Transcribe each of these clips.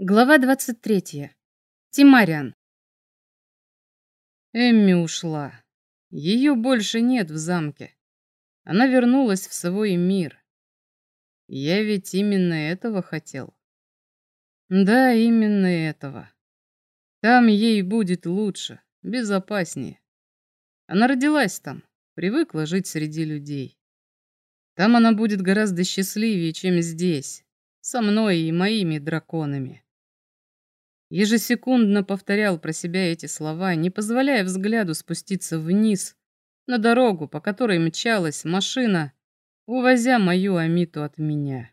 Глава 23. Тимариан. Эмми ушла. Ее больше нет в замке. Она вернулась в свой мир. Я ведь именно этого хотел. Да, именно этого. Там ей будет лучше, безопаснее. Она родилась там, привыкла жить среди людей. Там она будет гораздо счастливее, чем здесь, со мной и моими драконами. Ежесекундно повторял про себя эти слова, не позволяя взгляду спуститься вниз, на дорогу, по которой мчалась машина, увозя мою Амиту от меня.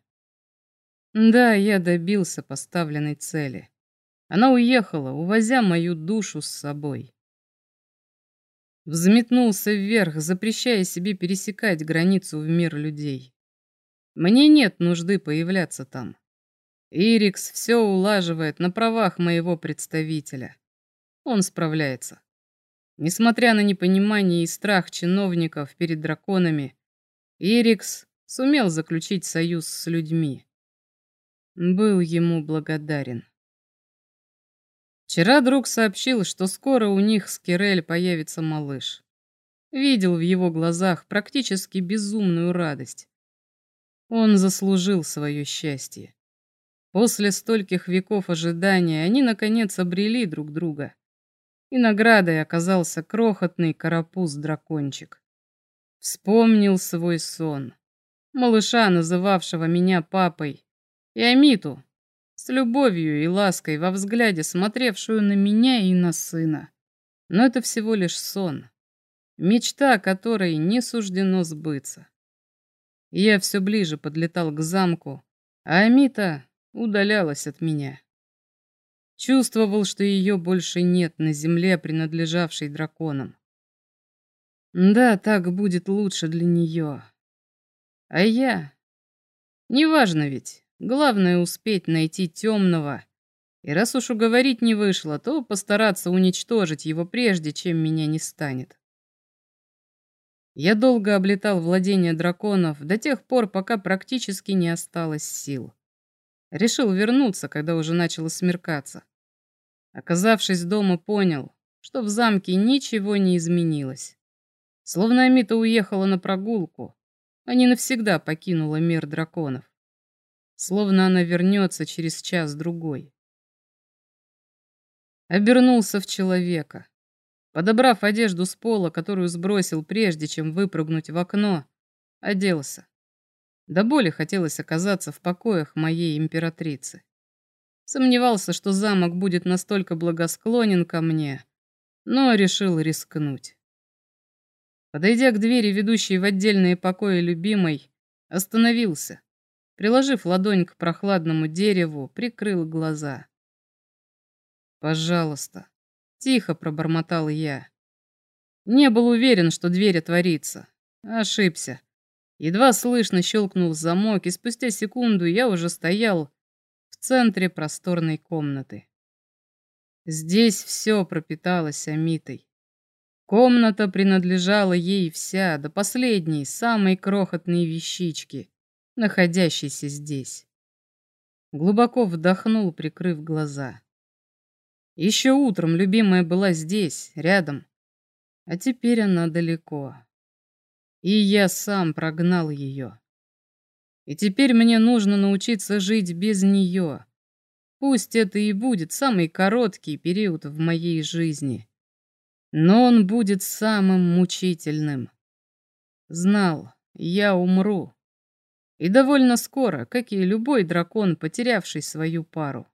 Да, я добился поставленной цели. Она уехала, увозя мою душу с собой. Взметнулся вверх, запрещая себе пересекать границу в мир людей. Мне нет нужды появляться там. Ирикс все улаживает на правах моего представителя. Он справляется. Несмотря на непонимание и страх чиновников перед драконами, Ирикс сумел заключить союз с людьми. Был ему благодарен. Вчера друг сообщил, что скоро у них с Кирель появится малыш. Видел в его глазах практически безумную радость. Он заслужил свое счастье. После стольких веков ожидания они, наконец, обрели друг друга. И наградой оказался крохотный карапуз-дракончик. Вспомнил свой сон. Малыша, называвшего меня папой, и Амиту, с любовью и лаской во взгляде смотревшую на меня и на сына. Но это всего лишь сон, мечта которой не суждено сбыться. Я все ближе подлетал к замку, а Амита удалялась от меня. Чувствовал, что ее больше нет на земле, принадлежавшей драконам. Да, так будет лучше для нее. А я... Неважно ведь. Главное успеть найти темного. И раз уж уговорить не вышло, то постараться уничтожить его прежде, чем меня не станет. Я долго облетал владения драконов до тех пор, пока практически не осталось сил. Решил вернуться, когда уже начало смеркаться. Оказавшись дома, понял, что в замке ничего не изменилось. Словно Амита уехала на прогулку, а не навсегда покинула мир драконов. Словно она вернется через час-другой. Обернулся в человека. Подобрав одежду с пола, которую сбросил прежде, чем выпрыгнуть в окно, оделся. До боли хотелось оказаться в покоях моей императрицы. Сомневался, что замок будет настолько благосклонен ко мне, но решил рискнуть. Подойдя к двери, ведущей в отдельные покои любимой, остановился. Приложив ладонь к прохладному дереву, прикрыл глаза. «Пожалуйста», — тихо пробормотал я. Не был уверен, что дверь отворится. Ошибся. Едва слышно щелкнул замок, и спустя секунду я уже стоял в центре просторной комнаты. Здесь все пропиталось амитой. Комната принадлежала ей вся, до последней, самой крохотной вещички, находящейся здесь. Глубоко вдохнул, прикрыв глаза. Еще утром любимая была здесь, рядом, а теперь она далеко. И я сам прогнал ее. И теперь мне нужно научиться жить без нее. Пусть это и будет самый короткий период в моей жизни. Но он будет самым мучительным. Знал, я умру. И довольно скоро, как и любой дракон, потерявший свою пару.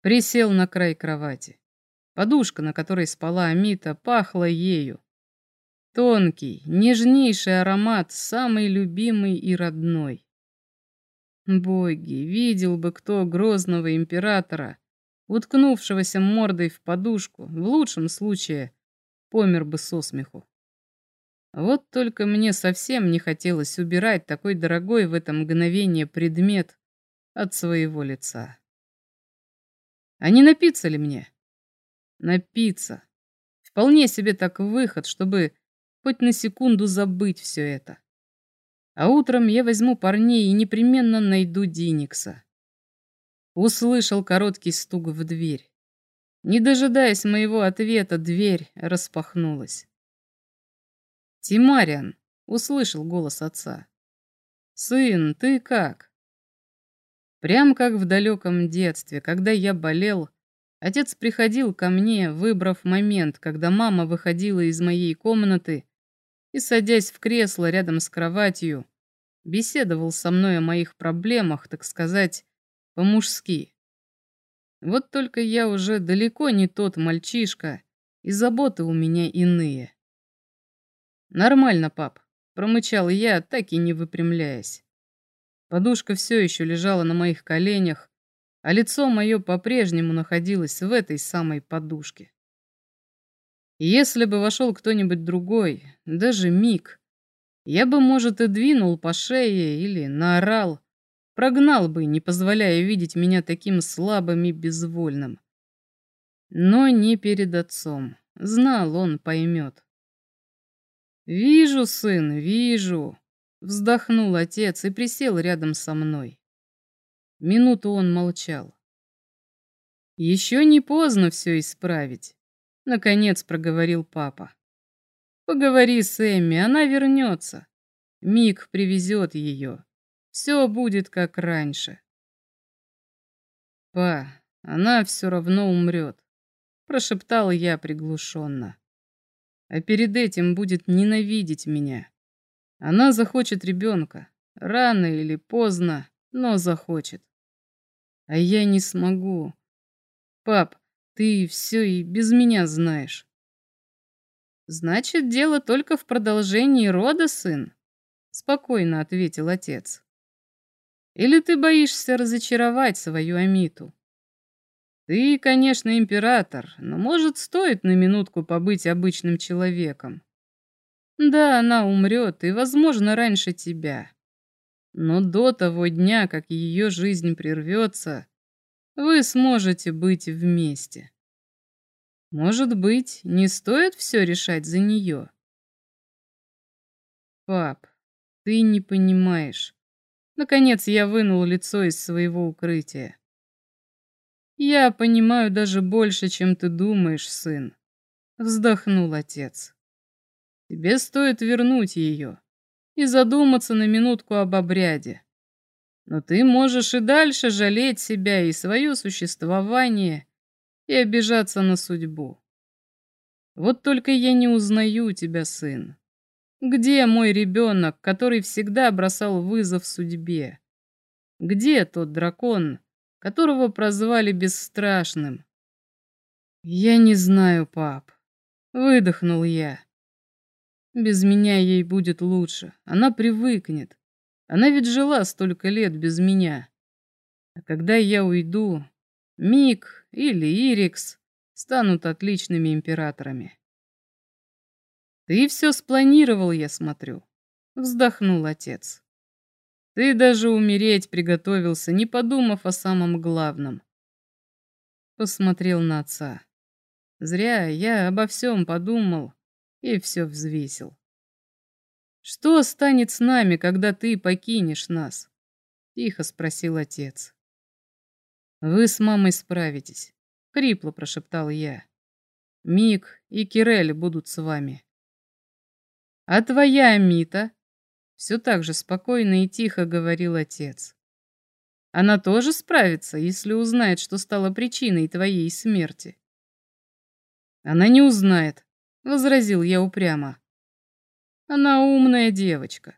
Присел на край кровати. Подушка, на которой спала Амита, пахла ею. Тонкий, нежнейший аромат, самый любимый и родной. Боги, видел бы кто грозного императора, уткнувшегося мордой в подушку, в лучшем случае помер бы со смеху. Вот только мне совсем не хотелось убирать такой дорогой в это мгновение предмет от своего лица. А не напиться ли мне? Напиться. Вполне себе так выход, чтобы хоть на секунду забыть все это. А утром я возьму парней и непременно найду Диникса. услышал короткий стук в дверь. Не дожидаясь моего ответа, дверь распахнулась. «Тимариан!» — услышал голос отца. «Сын, ты как?» Прям как в далеком детстве, когда я болел, отец приходил ко мне, выбрав момент, когда мама выходила из моей комнаты и, садясь в кресло рядом с кроватью, беседовал со мной о моих проблемах, так сказать, по-мужски. Вот только я уже далеко не тот мальчишка, и заботы у меня иные. Нормально, пап. Промычал я, так и не выпрямляясь. Подушка все еще лежала на моих коленях, а лицо мое по-прежнему находилось в этой самой подушке. Если бы вошел кто-нибудь другой, даже Мик, я бы, может, и двинул по шее или наорал, прогнал бы, не позволяя видеть меня таким слабым и безвольным. Но не перед отцом. Знал, он поймет. «Вижу, сын, вижу!» Вздохнул отец и присел рядом со мной. Минуту он молчал. «Еще не поздно все исправить», — наконец проговорил папа. «Поговори с Эмми, она вернется. Мик привезет ее. Все будет как раньше». «Па, она все равно умрет», — прошептал я приглушенно а перед этим будет ненавидеть меня. Она захочет ребенка, рано или поздно, но захочет. А я не смогу. Пап, ты все и без меня знаешь. Значит, дело только в продолжении рода, сын? Спокойно ответил отец. Или ты боишься разочаровать свою Амиту? Ты, конечно, император, но, может, стоит на минутку побыть обычным человеком. Да, она умрет, и, возможно, раньше тебя. Но до того дня, как ее жизнь прервется, вы сможете быть вместе. Может быть, не стоит все решать за нее? Пап, ты не понимаешь. Наконец я вынул лицо из своего укрытия. «Я понимаю даже больше, чем ты думаешь, сын», — вздохнул отец. «Тебе стоит вернуть ее и задуматься на минутку об обряде. Но ты можешь и дальше жалеть себя и свое существование и обижаться на судьбу. Вот только я не узнаю тебя, сын. Где мой ребенок, который всегда бросал вызов судьбе? Где тот дракон, которого прозвали Бесстрашным. «Я не знаю, пап», — выдохнул я. «Без меня ей будет лучше, она привыкнет. Она ведь жила столько лет без меня. А когда я уйду, Мик или Ирикс станут отличными императорами». «Ты все спланировал, я смотрю», — вздохнул отец. Ты даже умереть приготовился, не подумав о самом главном. Посмотрел на отца. Зря я обо всем подумал и все взвесил. «Что станет с нами, когда ты покинешь нас?» — тихо спросил отец. «Вы с мамой справитесь», — хрипло прошептал я. «Мик и Кирель будут с вами». «А твоя Мита?» Все так же спокойно и тихо говорил отец. Она тоже справится, если узнает, что стало причиной твоей смерти. Она не узнает, возразил я упрямо. Она умная девочка.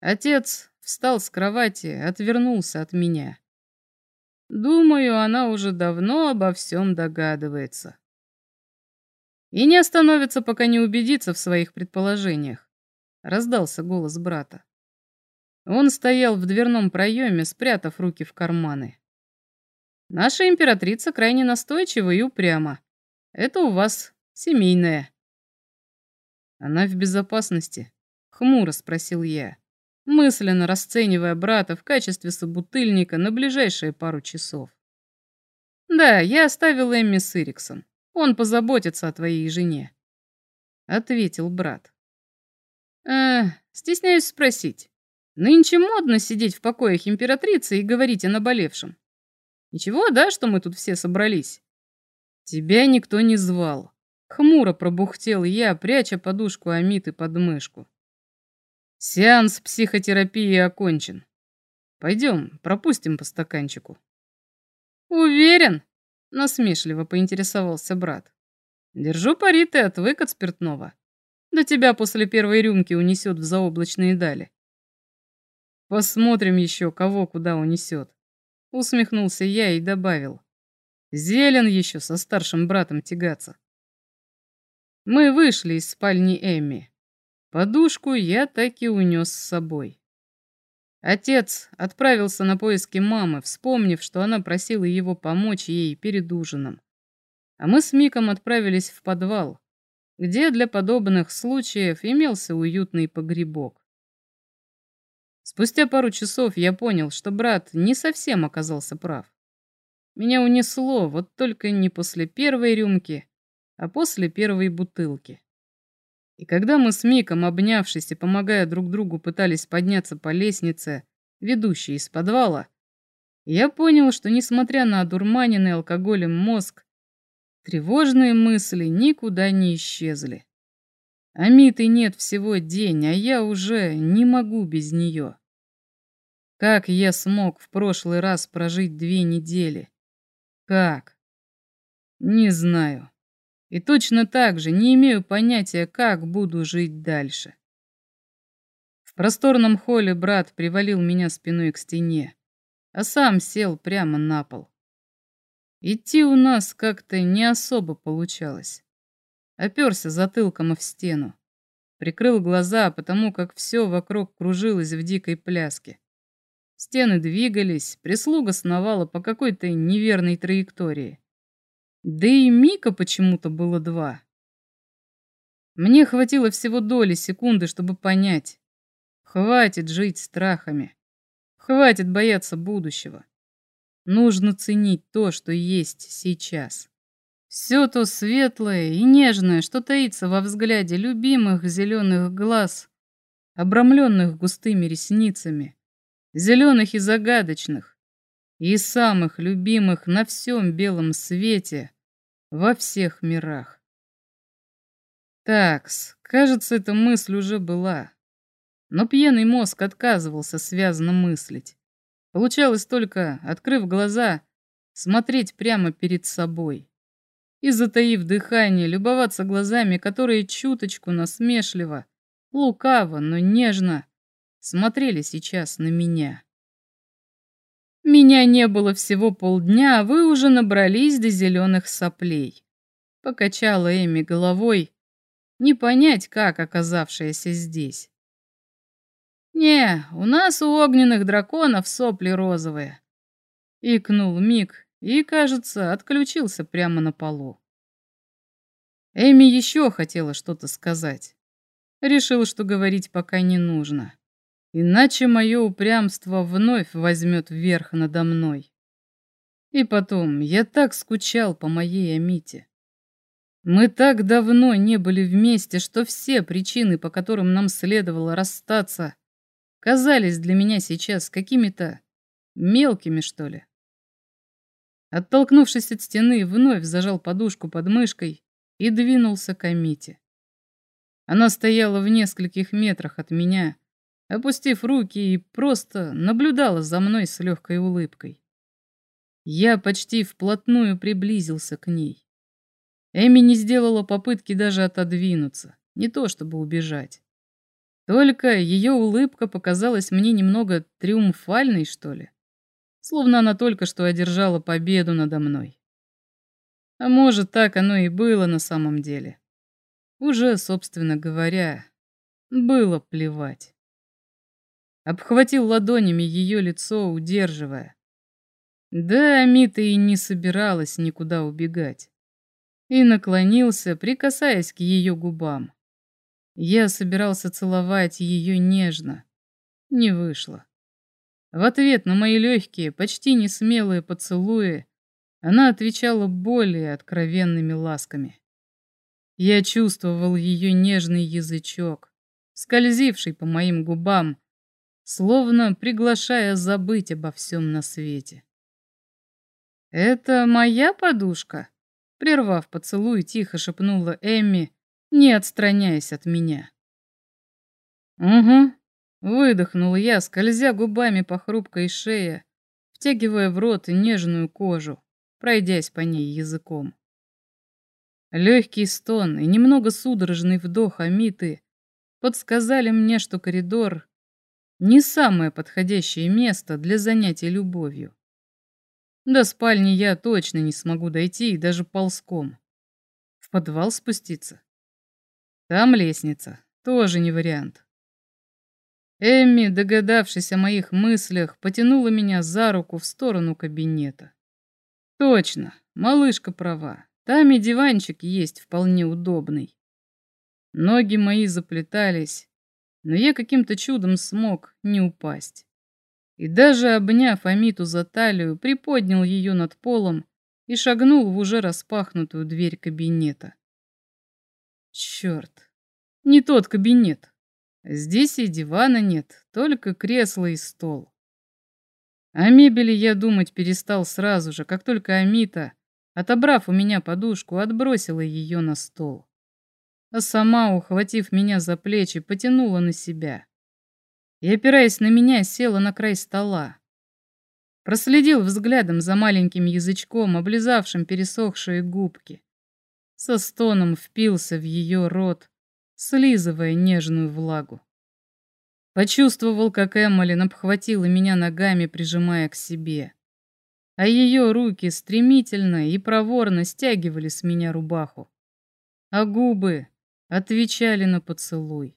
Отец встал с кровати, отвернулся от меня. Думаю, она уже давно обо всем догадывается. И не остановится, пока не убедится в своих предположениях раздался голос брата. Он стоял в дверном проеме, спрятав руки в карманы. Наша императрица крайне настойчива и упряма. Это у вас семейное. Она в безопасности? Хмуро спросил я, мысленно расценивая брата в качестве собутыльника на ближайшие пару часов. Да, я оставил Эмми с Ириксом. Он позаботится о твоей жене. Ответил брат. Э, стесняюсь спросить. Нынче модно сидеть в покоях императрицы и говорить о наболевшем. Ничего, да, что мы тут все собрались? Тебя никто не звал. Хмуро пробухтел я, пряча подушку Амиты под мышку. Сеанс психотерапии окончен. Пойдем, пропустим по стаканчику. Уверен? Насмешливо поинтересовался брат. Держу пари, ты отвык от спиртного. Да тебя после первой рюмки унесет в заоблачные дали. Посмотрим еще, кого куда унесет. Усмехнулся я и добавил. Зелен еще со старшим братом тягаться. Мы вышли из спальни Эмми. Подушку я так и унес с собой. Отец отправился на поиски мамы, вспомнив, что она просила его помочь ей перед ужином. А мы с Миком отправились в подвал, где для подобных случаев имелся уютный погребок. Спустя пару часов я понял, что брат не совсем оказался прав. Меня унесло, вот только не после первой рюмки, а после первой бутылки. И когда мы с Миком, обнявшись и помогая друг другу, пытались подняться по лестнице, ведущей из подвала, я понял, что, несмотря на одурманенный алкоголем мозг, тревожные мысли никуда не исчезли. Амиты нет всего день, а я уже не могу без нее. Как я смог в прошлый раз прожить две недели? Как? Не знаю. И точно так же не имею понятия, как буду жить дальше. В просторном холле брат привалил меня спиной к стене, а сам сел прямо на пол. Идти у нас как-то не особо получалось. Оперся затылком в стену. Прикрыл глаза, потому как все вокруг кружилось в дикой пляске. Стены двигались, прислуга сновала по какой-то неверной траектории. Да и Мика почему-то было два. Мне хватило всего доли секунды, чтобы понять. Хватит жить страхами. Хватит бояться будущего. Нужно ценить то, что есть сейчас. Все то светлое и нежное, что таится во взгляде любимых зеленых глаз, обрамленных густыми ресницами, зеленых и загадочных, и самых любимых на всем белом свете, во всех мирах. Такс, кажется, эта мысль уже была. Но пьяный мозг отказывался связно мыслить. Получалось только, открыв глаза, смотреть прямо перед собой. И, затаив дыхание, любоваться глазами, которые чуточку насмешливо, лукаво, но нежно смотрели сейчас на меня. Меня не было всего полдня, а вы уже набрались до зеленых соплей. Покачала Эми головой, не понять, как оказавшаяся здесь. «Не, у нас у огненных драконов сопли розовые», — икнул Мик и, кажется, отключился прямо на полу. Эми еще хотела что-то сказать. Решил, что говорить пока не нужно. Иначе мое упрямство вновь возьмет верх надо мной. И потом, я так скучал по моей Амите. Мы так давно не были вместе, что все причины, по которым нам следовало расстаться, казались для меня сейчас какими-то мелкими, что ли. Оттолкнувшись от стены, вновь зажал подушку под мышкой и двинулся к Амите. Она стояла в нескольких метрах от меня, опустив руки и просто наблюдала за мной с легкой улыбкой. Я почти вплотную приблизился к ней. Эми не сделала попытки даже отодвинуться, не то чтобы убежать. Только ее улыбка показалась мне немного триумфальной, что ли. Словно она только что одержала победу надо мной. А может, так оно и было на самом деле. Уже, собственно говоря, было плевать обхватил ладонями ее лицо, удерживая. Да, Мита и не собиралась никуда убегать. И наклонился, прикасаясь к ее губам. Я собирался целовать ее нежно. Не вышло. В ответ на мои легкие, почти несмелые поцелуи она отвечала более откровенными ласками. Я чувствовал ее нежный язычок, скользивший по моим губам, словно приглашая забыть обо всем на свете. «Это моя подушка?» Прервав поцелуй, тихо шепнула Эмми, не отстраняясь от меня. «Угу», — выдохнула я, скользя губами по хрупкой шее, втягивая в рот нежную кожу, пройдясь по ней языком. Легкий стон и немного судорожный вдох Амиты подсказали мне, что коридор — не самое подходящее место для занятий любовью. До спальни я точно не смогу дойти и даже ползком. В подвал спуститься. Там лестница, тоже не вариант. Эмми, догадавшись о моих мыслях, потянула меня за руку в сторону кабинета. Точно, малышка права. Там и диванчик есть вполне удобный. Ноги мои заплетались, но я каким-то чудом смог не упасть. И даже обняв Амиту за талию, приподнял ее над полом и шагнул в уже распахнутую дверь кабинета. Черт, не тот кабинет. Здесь и дивана нет, только кресло и стол. О мебели я думать перестал сразу же, как только Амита, отобрав у меня подушку, отбросила ее на стол а сама, ухватив меня за плечи, потянула на себя. И, опираясь на меня, села на край стола. Проследил взглядом за маленьким язычком, облизавшим пересохшие губки. Со стоном впился в ее рот, слизывая нежную влагу. Почувствовал, как Эммалин обхватила меня ногами, прижимая к себе. А ее руки стремительно и проворно стягивали с меня рубаху. А губы, отвечали на поцелуй.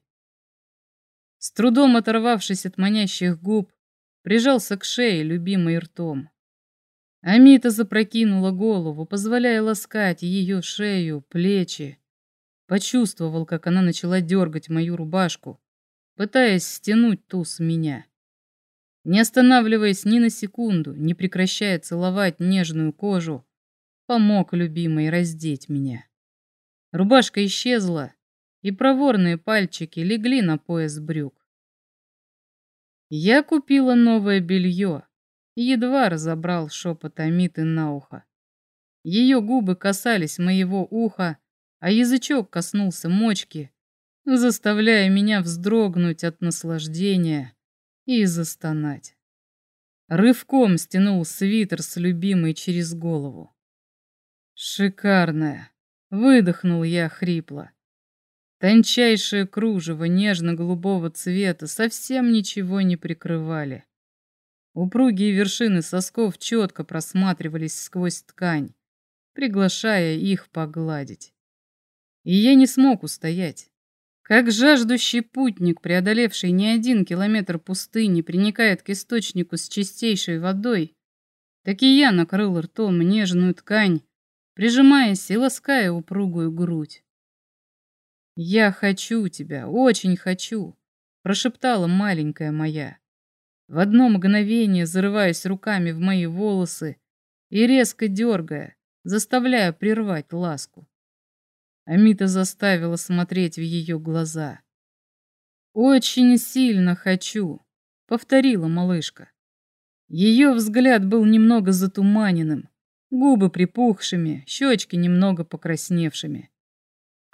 С трудом оторвавшись от манящих губ, прижался к шее любимой ртом. Амита запрокинула голову, позволяя ласкать ее шею, плечи. Почувствовал, как она начала дергать мою рубашку, пытаясь стянуть ту с меня. Не останавливаясь ни на секунду, не прекращая целовать нежную кожу, помог любимой раздеть меня. Рубашка исчезла, и проворные пальчики легли на пояс брюк. Я купила новое белье едва разобрал шепот Амиты на ухо. Ее губы касались моего уха, а язычок коснулся мочки, заставляя меня вздрогнуть от наслаждения и застонать. Рывком стянул свитер с любимой через голову. Шикарная, выдохнул я хрипло. Тончайшее кружево нежно-голубого цвета совсем ничего не прикрывали. Упругие вершины сосков четко просматривались сквозь ткань, приглашая их погладить. И я не смог устоять. Как жаждущий путник, преодолевший не один километр пустыни, приникает к источнику с чистейшей водой, так и я накрыл ртом нежную ткань, прижимаясь и лаская упругую грудь. «Я хочу тебя, очень хочу», — прошептала маленькая моя. В одно мгновение зарываясь руками в мои волосы и резко дергая, заставляя прервать ласку. Амита заставила смотреть в ее глаза. «Очень сильно хочу», — повторила малышка. Ее взгляд был немного затуманенным, губы припухшими, щечки немного покрасневшими.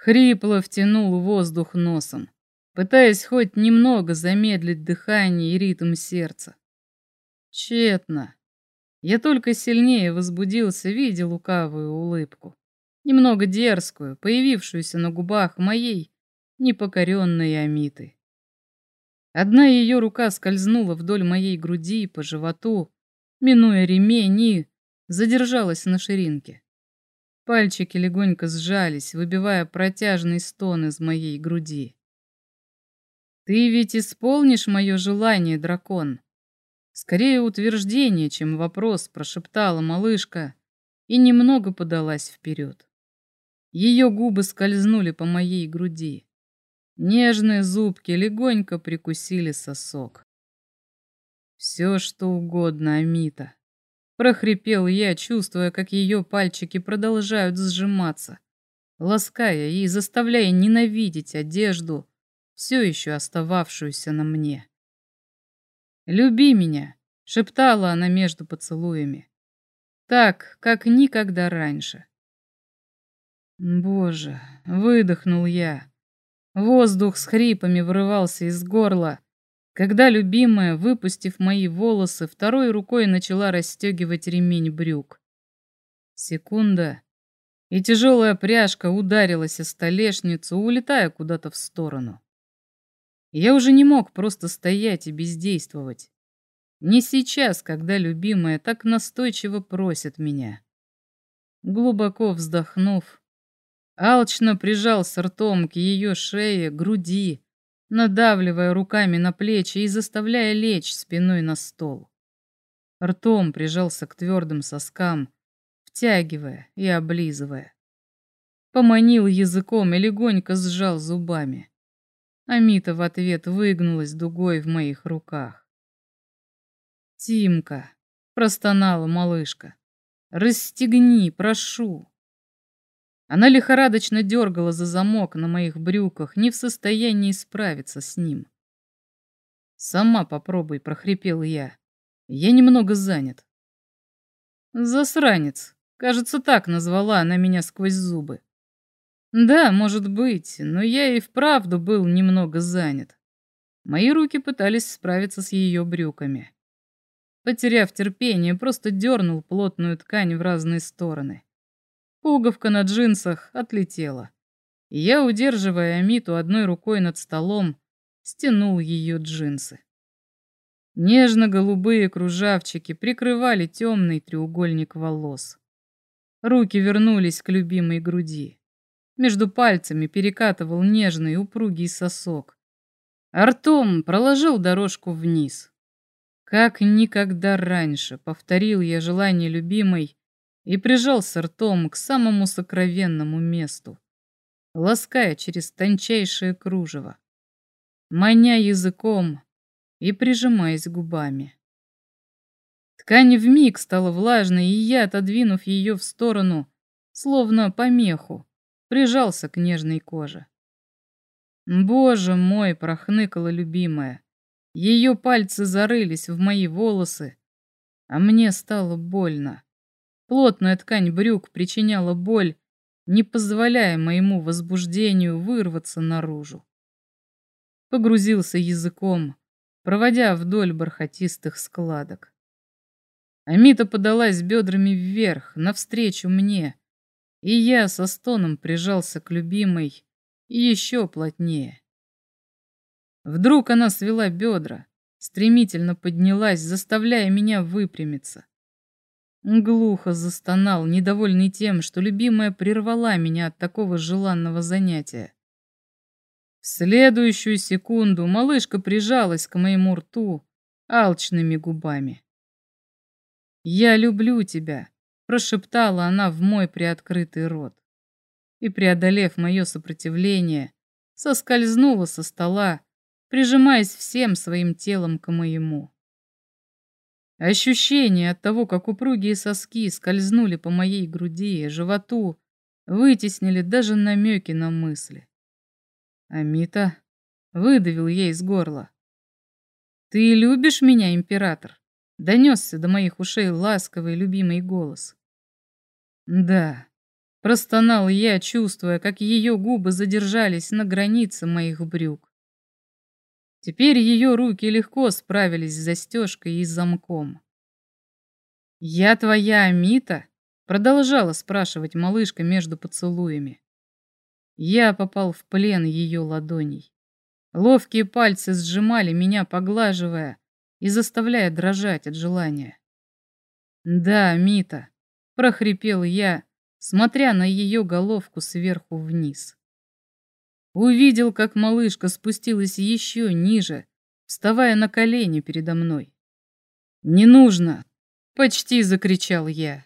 Хрипло втянул воздух носом, пытаясь хоть немного замедлить дыхание и ритм сердца. Тщетно. Я только сильнее возбудился, видя лукавую улыбку, немного дерзкую, появившуюся на губах моей непокоренной Амиты. Одна ее рука скользнула вдоль моей груди по животу, минуя ремень и задержалась на ширинке. Пальчики легонько сжались, выбивая протяжный стон из моей груди. «Ты ведь исполнишь мое желание, дракон?» Скорее утверждение, чем вопрос, прошептала малышка и немного подалась вперед. Ее губы скользнули по моей груди. Нежные зубки легонько прикусили сосок. Все, что угодно, Амита прохрипел я, чувствуя, как ее пальчики продолжают сжиматься, лаская и заставляя ненавидеть одежду, все еще остававшуюся на мне. «Люби меня», — шептала она между поцелуями. Так, как никогда раньше. Боже, выдохнул я. Воздух с хрипами вырывался из горла, когда любимая, выпустив мои волосы, второй рукой начала расстегивать ремень брюк. Секунда, и тяжелая пряжка ударилась о столешницу, улетая куда-то в сторону. Я уже не мог просто стоять и бездействовать. Не сейчас, когда любимая так настойчиво просит меня. Глубоко вздохнув, Алчно прижался ртом к ее шее, груди, надавливая руками на плечи и заставляя лечь спиной на стол. Ртом прижался к твердым соскам, втягивая и облизывая. Поманил языком и легонько сжал зубами. Амита в ответ выгнулась дугой в моих руках. «Тимка!» — простонала малышка. «Расстегни, прошу!» Она лихорадочно дергала за замок на моих брюках, не в состоянии справиться с ним. «Сама попробуй», — прохрипел я. «Я немного занят». «Засранец», кажется, так назвала она меня сквозь зубы. Да, может быть, но я и вправду был немного занят. Мои руки пытались справиться с ее брюками. Потеряв терпение, просто дернул плотную ткань в разные стороны. Пуговка на джинсах отлетела. я, удерживая Амиту одной рукой над столом, стянул ее джинсы. Нежно-голубые кружавчики прикрывали темный треугольник волос. Руки вернулись к любимой груди. Между пальцами перекатывал нежный упругий сосок. Артом проложил дорожку вниз. Как никогда раньше повторил я желание любимой и прижался ртом к самому сокровенному месту, лаская через тончайшее кружево, маня языком и прижимаясь губами. Ткань вмиг стала влажной, и я, отодвинув ее в сторону, словно помеху, прижался к нежной коже. Боже мой, прохныкала любимая. Ее пальцы зарылись в мои волосы, а мне стало больно. Плотная ткань брюк причиняла боль, не позволяя моему возбуждению вырваться наружу. Погрузился языком, проводя вдоль бархатистых складок. Амита подалась бедрами вверх, навстречу мне, и я со стоном прижался к любимой еще плотнее. Вдруг она свела бедра, стремительно поднялась, заставляя меня выпрямиться. Глухо застонал, недовольный тем, что любимая прервала меня от такого желанного занятия. В следующую секунду малышка прижалась к моему рту алчными губами. «Я люблю тебя», — прошептала она в мой приоткрытый рот. И, преодолев мое сопротивление, соскользнула со стола, прижимаясь всем своим телом к моему. Ощущение от того, как упругие соски скользнули по моей груди и животу, вытеснили даже намеки на мысли. «Амита», — выдавил ей из горла. «Ты любишь меня, император?» — донесся до моих ушей ласковый любимый голос. «Да», — простонал я, чувствуя, как ее губы задержались на границе моих брюк. Теперь ее руки легко справились с застежкой и замком. «Я твоя Амита?» — продолжала спрашивать малышка между поцелуями. Я попал в плен ее ладоней. Ловкие пальцы сжимали меня, поглаживая и заставляя дрожать от желания. «Да, Мита», — прохрипел я, смотря на ее головку сверху вниз. Увидел, как малышка спустилась еще ниже, вставая на колени передо мной. «Не нужно!» — почти закричал я.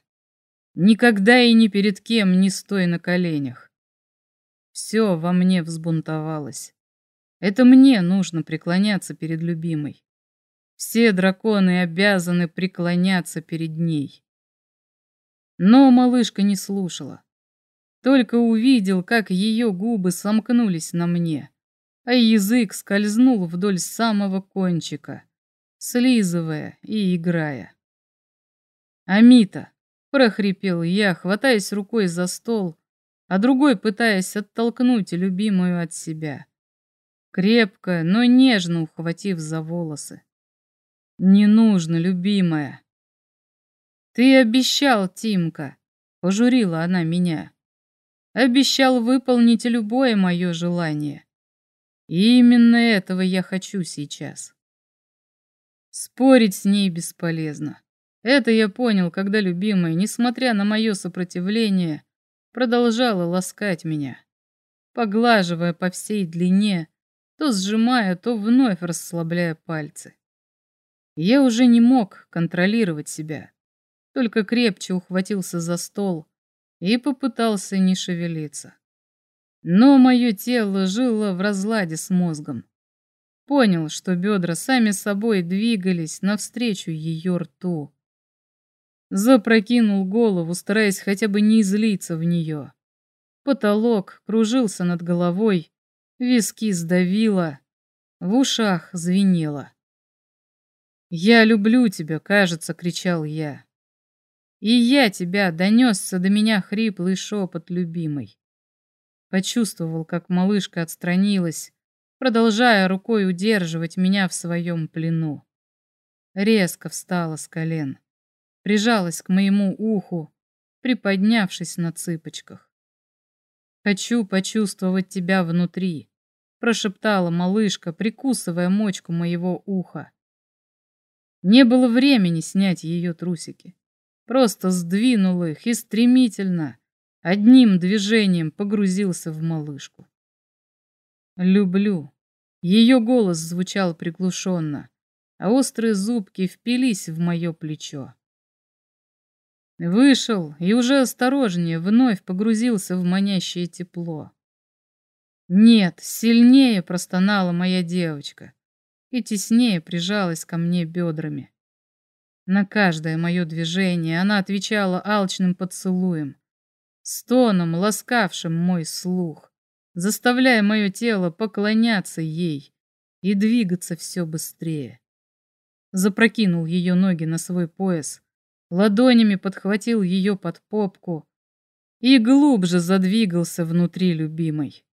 «Никогда и ни перед кем не стой на коленях!» Все во мне взбунтовалось. Это мне нужно преклоняться перед любимой. Все драконы обязаны преклоняться перед ней. Но малышка не слушала. Только увидел, как ее губы сомкнулись на мне, а язык скользнул вдоль самого кончика, слизывая и играя. «Амита!» — прохрипел я, хватаясь рукой за стол, а другой пытаясь оттолкнуть любимую от себя. Крепко, но нежно ухватив за волосы. «Не нужно, любимая!» «Ты обещал, Тимка!» — пожурила она меня. «Обещал выполнить любое мое желание. И именно этого я хочу сейчас». Спорить с ней бесполезно. Это я понял, когда любимая, несмотря на мое сопротивление, продолжала ласкать меня, поглаживая по всей длине, то сжимая, то вновь расслабляя пальцы. Я уже не мог контролировать себя только крепче ухватился за стол и попытался не шевелиться. Но мое тело жило в разладе с мозгом. Понял, что бедра сами собой двигались навстречу ее рту. Запрокинул голову, стараясь хотя бы не излиться в нее. Потолок кружился над головой, виски сдавило, в ушах звенело. «Я люблю тебя», — кажется, кричал я. И я тебя, донесся до меня хриплый шепот любимый. Почувствовал, как малышка отстранилась, продолжая рукой удерживать меня в своем плену. Резко встала с колен, прижалась к моему уху, приподнявшись на цыпочках. «Хочу почувствовать тебя внутри», — прошептала малышка, прикусывая мочку моего уха. Не было времени снять ее трусики. Просто сдвинул их и стремительно, одним движением погрузился в малышку. «Люблю». Ее голос звучал приглушенно, а острые зубки впились в мое плечо. Вышел и уже осторожнее вновь погрузился в манящее тепло. «Нет, сильнее!» — простонала моя девочка и теснее прижалась ко мне бедрами. На каждое мое движение она отвечала алчным поцелуем, стоном, ласкавшим мой слух, заставляя мое тело поклоняться ей и двигаться все быстрее. Запрокинул ее ноги на свой пояс, ладонями подхватил ее под попку и глубже задвигался внутри любимой.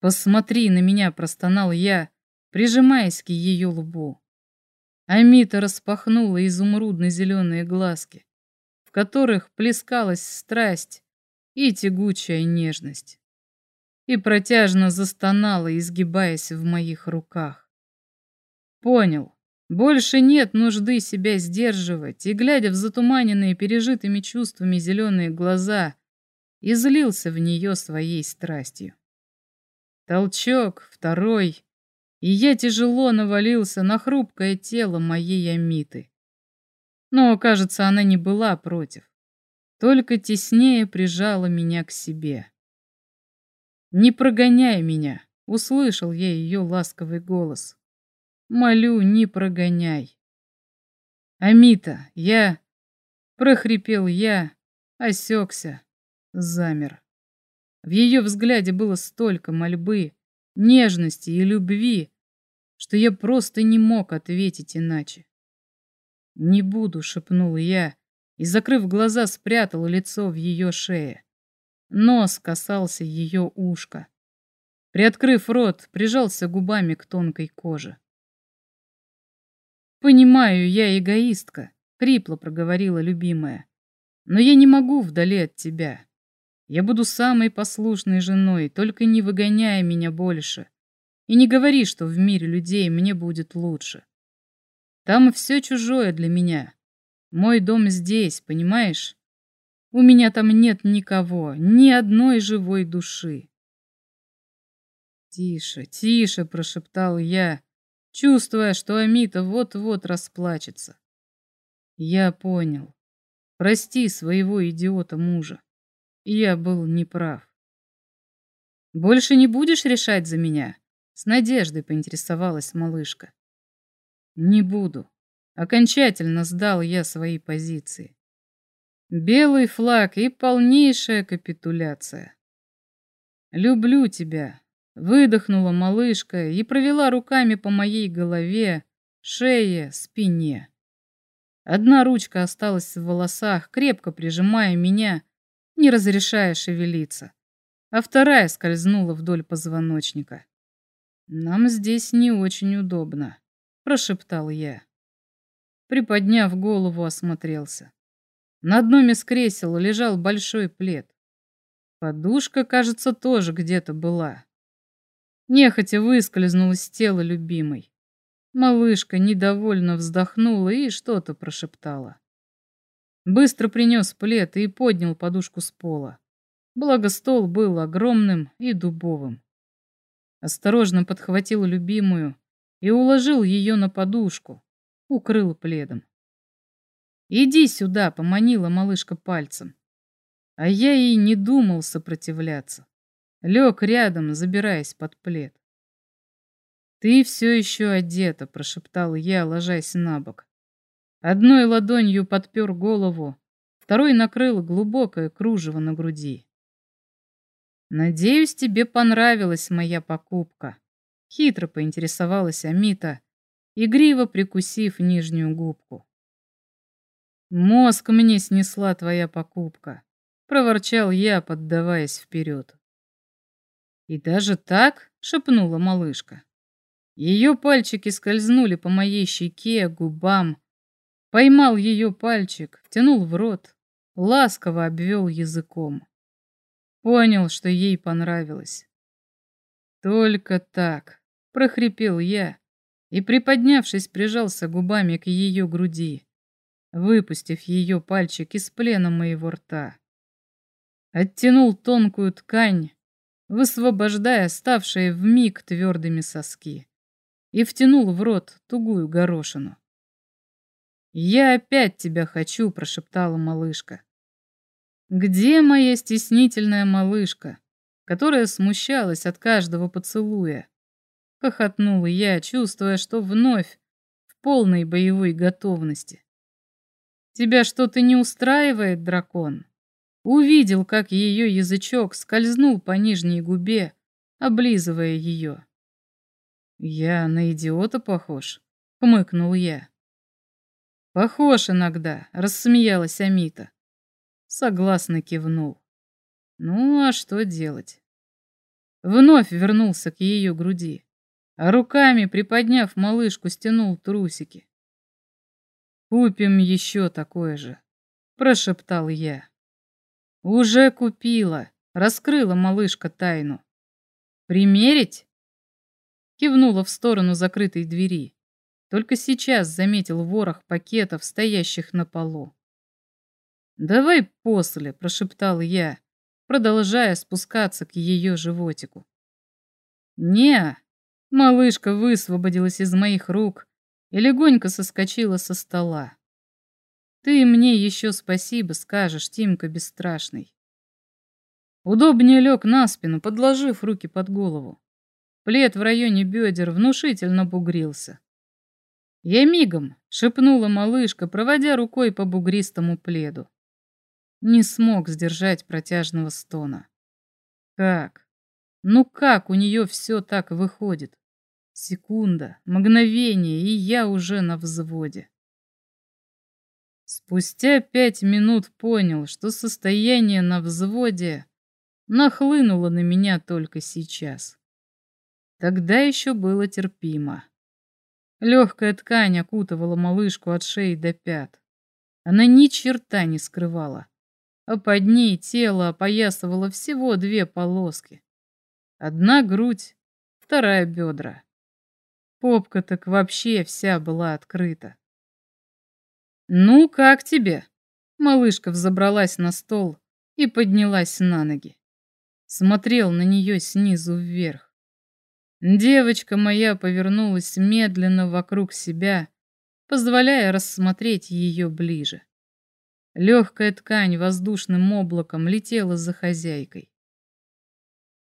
«Посмотри на меня!» — простонал я, прижимаясь к ее лбу. Амита распахнула изумрудно-зеленые глазки, в которых плескалась страсть и тягучая нежность, и протяжно застонала, изгибаясь в моих руках. Понял, больше нет нужды себя сдерживать, и, глядя в затуманенные пережитыми чувствами зеленые глаза, излился в нее своей страстью. Толчок, второй, и я тяжело навалился на хрупкое тело моей Амиты. Но, кажется, она не была против, только теснее прижала меня к себе. «Не прогоняй меня!» — услышал я ее ласковый голос. «Молю, не прогоняй!» «Амита, я...» — прохрипел я, осекся, замер. В ее взгляде было столько мольбы, нежности и любви, что я просто не мог ответить иначе. «Не буду», — шепнул я, и, закрыв глаза, спрятал лицо в ее шее. Нос касался ее ушка. Приоткрыв рот, прижался губами к тонкой коже. «Понимаю, я эгоистка», — хрипло проговорила любимая. «Но я не могу вдали от тебя. Я буду самой послушной женой, только не выгоняй меня больше. И не говори, что в мире людей мне будет лучше. Там все чужое для меня. Мой дом здесь, понимаешь? У меня там нет никого, ни одной живой души. Тише, тише, прошептал я, чувствуя, что Амита вот-вот расплачется. Я понял. Прости своего идиота мужа. Я был неправ. «Больше не будешь решать за меня?» С надеждой поинтересовалась малышка. «Не буду. Окончательно сдал я свои позиции. Белый флаг и полнейшая капитуляция. «Люблю тебя», — выдохнула малышка и провела руками по моей голове, шее, спине. Одна ручка осталась в волосах, крепко прижимая меня, не разрешая шевелиться, а вторая скользнула вдоль позвоночника. «Нам здесь не очень удобно», — прошептал я. Приподняв голову, осмотрелся. На одном из кресел лежал большой плед. Подушка, кажется, тоже где-то была. Нехотя выскользнул из тела любимой. Малышка недовольно вздохнула и что-то прошептала. Быстро принес плед и поднял подушку с пола. Благо стол был огромным и дубовым. Осторожно подхватил любимую и уложил ее на подушку, укрыл пледом. «Иди сюда», — поманила малышка пальцем. А я и не думал сопротивляться. Лег рядом, забираясь под плед. «Ты все еще одета», — прошептал я, ложась на бок. Одной ладонью подпер голову, второй накрыл глубокое кружево на груди. «Надеюсь, тебе понравилась моя покупка», — хитро поинтересовалась Амита, игриво прикусив нижнюю губку. «Мозг мне снесла твоя покупка», — проворчал я, поддаваясь вперед. «И даже так?» — шепнула малышка. Ее пальчики скользнули по моей щеке, губам. Поймал ее пальчик, втянул в рот, ласково обвел языком. Понял, что ей понравилось. «Только так», — прохрипел я и, приподнявшись, прижался губами к ее груди, выпустив ее пальчик из плена моего рта. Оттянул тонкую ткань, высвобождая ставшие вмиг твердыми соски и втянул в рот тугую горошину. «Я опять тебя хочу», — прошептала малышка. «Где моя стеснительная малышка, которая смущалась от каждого поцелуя?» Хохотнула я, чувствуя, что вновь в полной боевой готовности. «Тебя что-то не устраивает, дракон?» Увидел, как ее язычок скользнул по нижней губе, облизывая ее. «Я на идиота похож?» — хмыкнул я. «Похож иногда», — рассмеялась Амита. Согласно кивнул. «Ну, а что делать?» Вновь вернулся к ее груди, а руками, приподняв малышку, стянул трусики. «Купим еще такое же», — прошептал я. «Уже купила», — раскрыла малышка тайну. «Примерить?» кивнула в сторону закрытой двери. Только сейчас заметил ворох пакетов, стоящих на полу. «Давай после», — прошептал я, продолжая спускаться к ее животику. не малышка высвободилась из моих рук и легонько соскочила со стола. «Ты мне еще спасибо скажешь, Тимка бесстрашный». Удобнее лег на спину, подложив руки под голову. Плед в районе бедер внушительно бугрился. «Я мигом!» — шепнула малышка, проводя рукой по бугристому пледу. Не смог сдержать протяжного стона. Как? Ну как у нее все так выходит? Секунда, мгновение, и я уже на взводе. Спустя пять минут понял, что состояние на взводе нахлынуло на меня только сейчас. Тогда еще было терпимо. Легкая ткань окутывала малышку от шеи до пят. Она ни черта не скрывала, а под ней тело опоясывало всего две полоски. Одна грудь, вторая бедра. Попка так вообще вся была открыта. «Ну, как тебе?» Малышка взобралась на стол и поднялась на ноги. Смотрел на нее снизу вверх. Девочка моя повернулась медленно вокруг себя, позволяя рассмотреть ее ближе. Легкая ткань воздушным облаком летела за хозяйкой.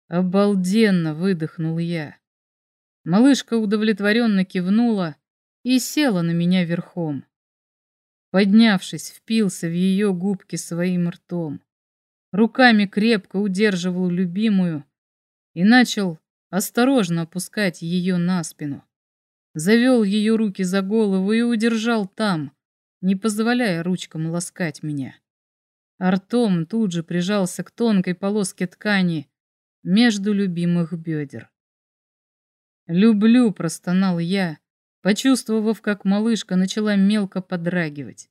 Обалденно выдохнул я. Малышка удовлетворенно кивнула и села на меня верхом. Поднявшись, впился в ее губки своим ртом. Руками крепко удерживал любимую и начал осторожно опускать ее на спину. Завел ее руки за голову и удержал там, не позволяя ручкам ласкать меня. Артом тут же прижался к тонкой полоске ткани между любимых бедер. «Люблю», — простонал я, почувствовав, как малышка начала мелко подрагивать.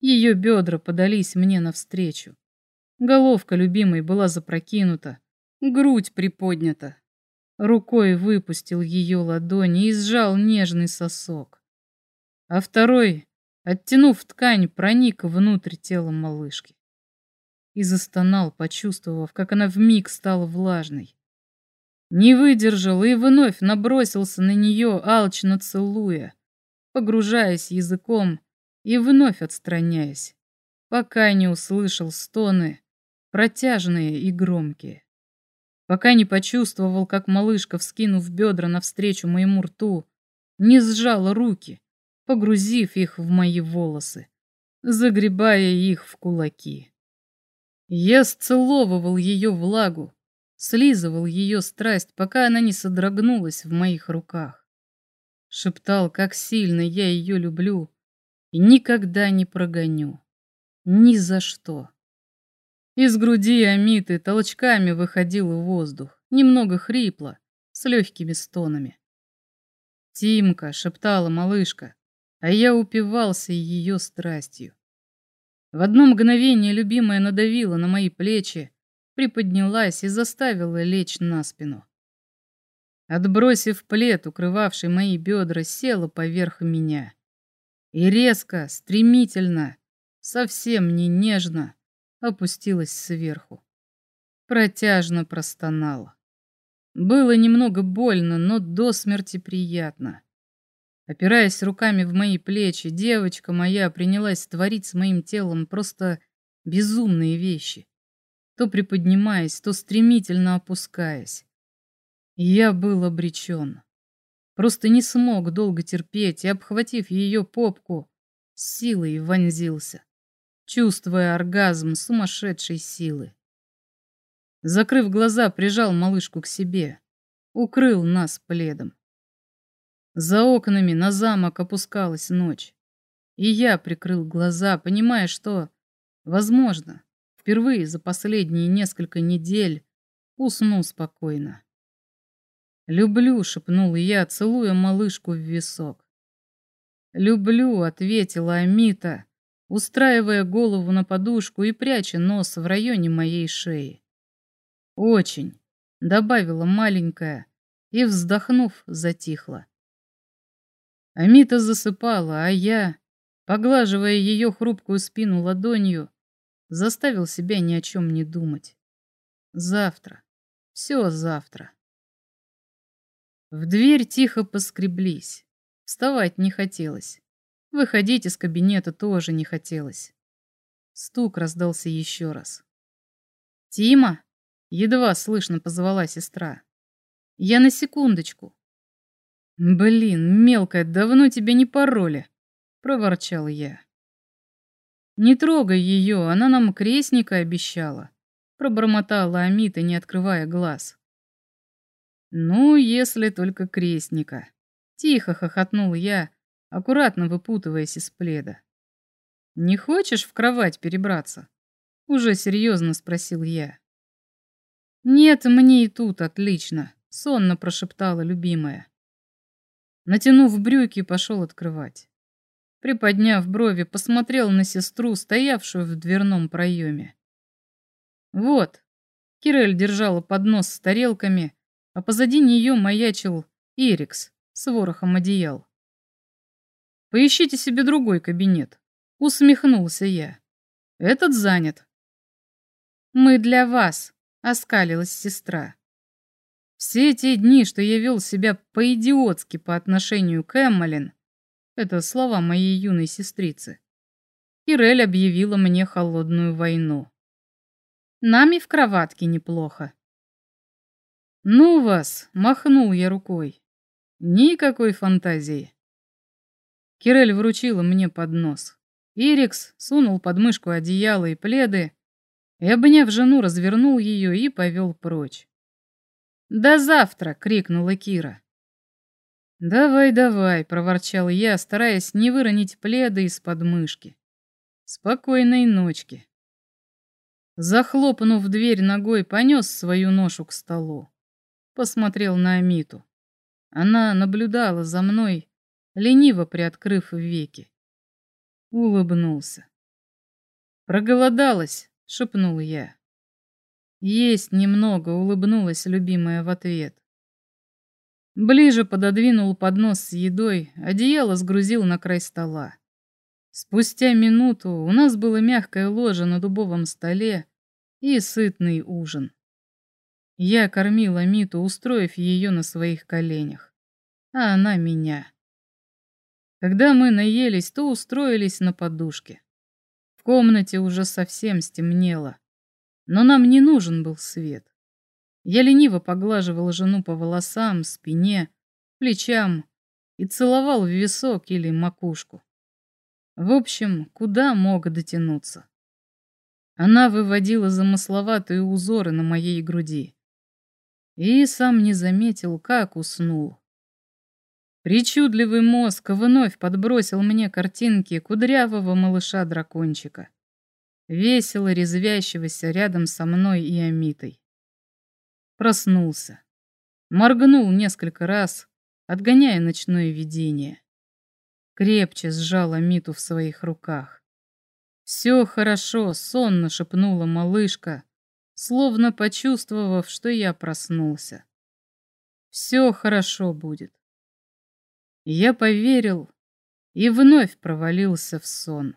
Ее бедра подались мне навстречу. Головка любимой была запрокинута, грудь приподнята. Рукой выпустил ее ладони и сжал нежный сосок. А второй, оттянув ткань, проник внутрь тела малышки. И застонал, почувствовав, как она вмиг стала влажной. Не выдержал и вновь набросился на нее, алчно целуя, погружаясь языком и вновь отстраняясь, пока не услышал стоны, протяжные и громкие. Пока не почувствовал, как малышка, вскинув бедра навстречу моему рту, не сжала руки, погрузив их в мои волосы, загребая их в кулаки. Я сцеловывал ее влагу, слизывал ее страсть, пока она не содрогнулась в моих руках. Шептал, как сильно я ее люблю и никогда не прогоню. Ни за что. Из груди Амиты толчками выходил воздух, немного хрипло, с легкими стонами. «Тимка!» — шептала малышка, а я упивался ее страстью. В одно мгновение любимая надавила на мои плечи, приподнялась и заставила лечь на спину. Отбросив плед, укрывавший мои бедра, села поверх меня. И резко, стремительно, совсем не нежно, опустилась сверху. Протяжно простонала. Было немного больно, но до смерти приятно. Опираясь руками в мои плечи, девочка моя принялась творить с моим телом просто безумные вещи то приподнимаясь, то стремительно опускаясь. Я был обречен. Просто не смог долго терпеть и, обхватив ее попку, силой вонзился, чувствуя оргазм сумасшедшей силы. Закрыв глаза, прижал малышку к себе, укрыл нас пледом. За окнами на замок опускалась ночь, и я прикрыл глаза, понимая, что, возможно, Впервые за последние несколько недель усну спокойно. «Люблю», — шепнул я, целуя малышку в висок. «Люблю», — ответила Амита, устраивая голову на подушку и пряча нос в районе моей шеи. «Очень», — добавила маленькая и, вздохнув, затихла. Амита засыпала, а я, поглаживая ее хрупкую спину ладонью, заставил себя ни о чем не думать. Завтра. Все завтра. В дверь тихо поскреблись. Вставать не хотелось. Выходить из кабинета тоже не хотелось. Стук раздался еще раз. «Тима!» — едва слышно позвала сестра. «Я на секундочку». «Блин, мелкая, давно тебя не пароли!» — проворчал я. «Не трогай ее, она нам крестника обещала», — пробормотала Амита, не открывая глаз. «Ну, если только крестника», — тихо хохотнул я, аккуратно выпутываясь из пледа. «Не хочешь в кровать перебраться?» — уже серьезно спросил я. «Нет, мне и тут отлично», — сонно прошептала любимая. Натянув брюки, пошел открывать приподняв брови, посмотрел на сестру, стоявшую в дверном проеме. «Вот», — Кирель держала поднос с тарелками, а позади нее маячил Ирикс с ворохом одеял. «Поищите себе другой кабинет», — усмехнулся я. «Этот занят». «Мы для вас», — оскалилась сестра. Все те дни, что я вел себя по-идиотски по отношению к Эммалин, это слова моей юной сестрицы. Кирель объявила мне холодную войну. Нами в кроватке неплохо. Ну вас, махнул я рукой. Никакой фантазии. Кирель вручила мне поднос. Ирикс сунул под мышку одеяло и пледы, и, обняв жену, развернул ее и повел прочь. «До завтра!» — крикнула Кира. «Давай, давай», — проворчал я, стараясь не выронить пледа из подмышки. «Спокойной ночки». Захлопнув дверь ногой, понес свою ношу к столу. Посмотрел на Амиту. Она наблюдала за мной, лениво приоткрыв веки. Улыбнулся. «Проголодалась», — шепнул я. «Есть немного», — улыбнулась любимая в ответ. Ближе пододвинул поднос с едой, одеяло сгрузил на край стола. Спустя минуту у нас было мягкое ложе на дубовом столе и сытный ужин. Я кормила Миту, устроив ее на своих коленях, а она меня. Когда мы наелись, то устроились на подушке. В комнате уже совсем стемнело, но нам не нужен был свет. Я лениво поглаживал жену по волосам, спине, плечам и целовал в висок или макушку. В общем, куда мог дотянуться. Она выводила замысловатые узоры на моей груди. И сам не заметил, как уснул. Причудливый мозг вновь подбросил мне картинки кудрявого малыша-дракончика, весело резвящегося рядом со мной и Амитой. Проснулся. Моргнул несколько раз, отгоняя ночное видение. Крепче сжал Амиту в своих руках. «Все хорошо», — сонно шепнула малышка, словно почувствовав, что я проснулся. «Все хорошо будет». Я поверил и вновь провалился в сон.